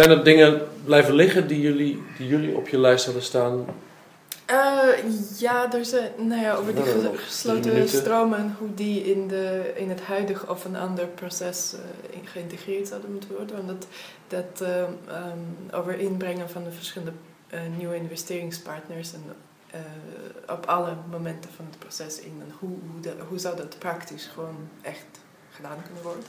Zijn er dingen blijven liggen die jullie, die jullie op je lijst hadden staan? Eh, ja, er zijn, nou ja, over die gesloten stromen en hoe die in, de, in het huidige of een ander proces eh, geïntegreerd zouden moeten worden. Want dat, dat eh, ehm, over inbrengen van de verschillende eh, nieuwe investeringspartners en op alle momenten van het proces in. En hoe, hoe, hoe zou dat praktisch gewoon echt gedaan kunnen worden.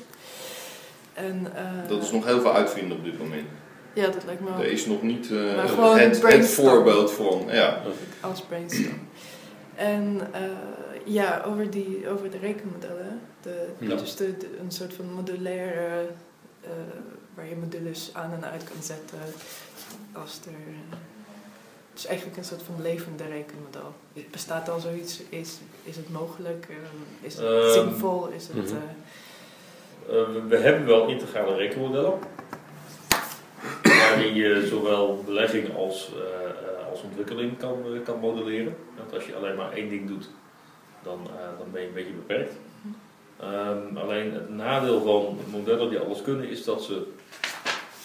En, eh, Dat is nog heel veel uitvinden op dit moment. Ja, dat lijkt me wel. Er is nog niet eh, Maar gewoon het, voorbeeld van. Ja. als brainstorm. En eh, ja, over, die, over de rekenmodellen. De, Ja. Dus de, de- een soort van modulaire, eh, waar je modules aan en uit kan zetten. Als er, het is eigenlijk een soort van levende rekenmodel. Het bestaat al zoiets, is, is het mogelijk? Eh, is het Ehm, zinvol? Is het, mhm. We, we hebben wel integrale rekenmodellen. Waarin je zowel belegging als, eh, eh, als ontwikkeling kan, eh, kan modelleren. Want als je alleen maar één ding doet, dan, eh, dan ben je een beetje beperkt. Ehm, alleen het nadeel van modellen die alles kunnen is dat ze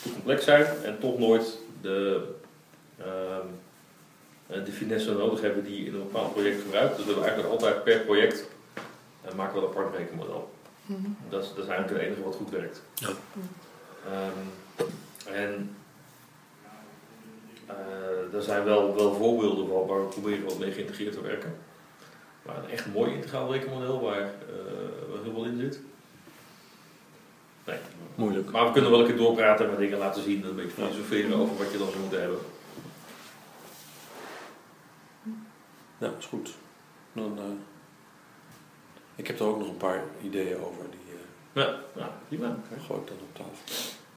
te complex zijn en toch nooit de, ehm, eh, de finesse nodig hebben die je in een bepaald project gebruikt. Dus we willen eigenlijk altijd per project eh, maken we een apart rekenmodel. Mhm. Dat is, dat is eigenlijk het enige wat goed werkt. Ja. Ehm, en eh, er zijn wel, wel voorbeelden van waar we proberen wat mee geïntegreerd te werken. Maar een echt mooi integraal rekenmodel waar eh, wel heel veel in zit. Nee. Moeilijk. Maar we kunnen wel een keer doorpraten en wat dingen laten zien en een beetje filosoferen over wat je dan zou moeten hebben. Ja, is goed. Dan, eh, ik heb er ook nog een paar ideeën over, die Ja, nou, prima. eh, gooi ik dan op tafel.